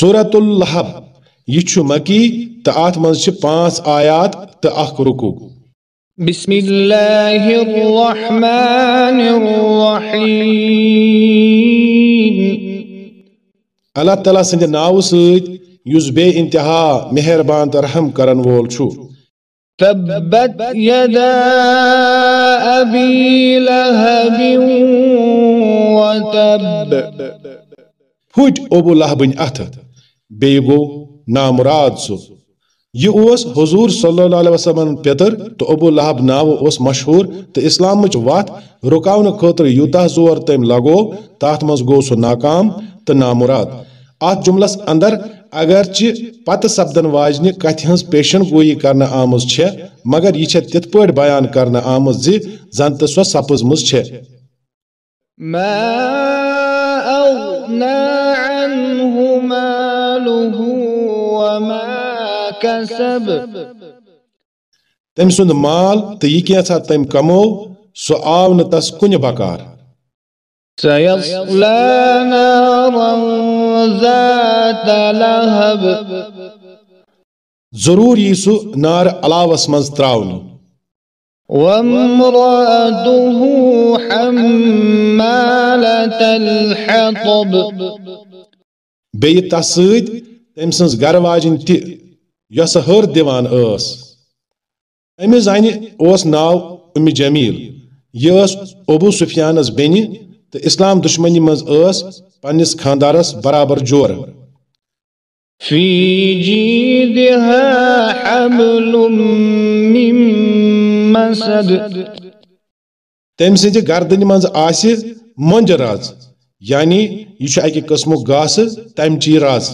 سورة اللحب یہ چھ مکی تو ات من پانچ آیات تو اخ رکو۔ بسم اللہ الرحمن الرحیم۔ اللہ تعالیٰ سند ناو سید یس بے انتہا مہربان تو رحم کرن وول چھو۔ تبت يدا أبي لهب وتب پھٹ ابو لہبن اتھ۔ بی گو نامراد سو۔ یہ اوس حضور صلی اللہ علیہ وسلم پیتر تو ابو لہب ناو اوس مشہور تو اسلام وات رکاون خاطر یوتہ زور تم لگو تات مز گو سو ناکام تو نامراد۔ ات جملس اندر اگرچہ پتہ سپدن واجنہ کتھ ہز پیشن گوئی کرنا آمز چھ مگر یہ تت پٲٹھۍ بیان کرنا آمز زِ زن تہ سۄ سپزمٕژ چھےٚ۔ وما كسب. تم سند مال کینسا تم کمو سو آو نہ تس کن بکار سيصلى نارا ذات لهب. ضرور یہ سو نار علاوس مز تراون وامرأته حمالة الحطب. بیٚیہِ تس سۭتۍ تٔمۍ سٕنٛز گرٕ واجِنۍ تہِ یۄسہٕ ہر دِوان ٲس۔ أمِس زنہِ اوس ناو اُمہِ جمیٖل۔ یہِ ٲس ابوٗ سفیانس بیٚنہِ تہٕ اسلام دُشمنی منٛز ٲس پننِس خانٛدارس برابر جورٕ۔ في جيدها حبل من مسد۔ تٔمۍ سٕنٛدِ گردنہِ منٛز آسہِ مۄنجہِ رز یعنی یہ اکہ قسم قٕسمُک گاسہٕ تمچی رز